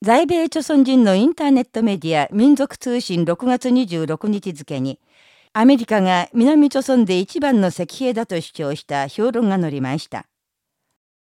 在米朝鮮人のインターネットメディア民族通信6月26日付に、アメリカが南朝鮮で一番の石兵だと主張した評論が載りました。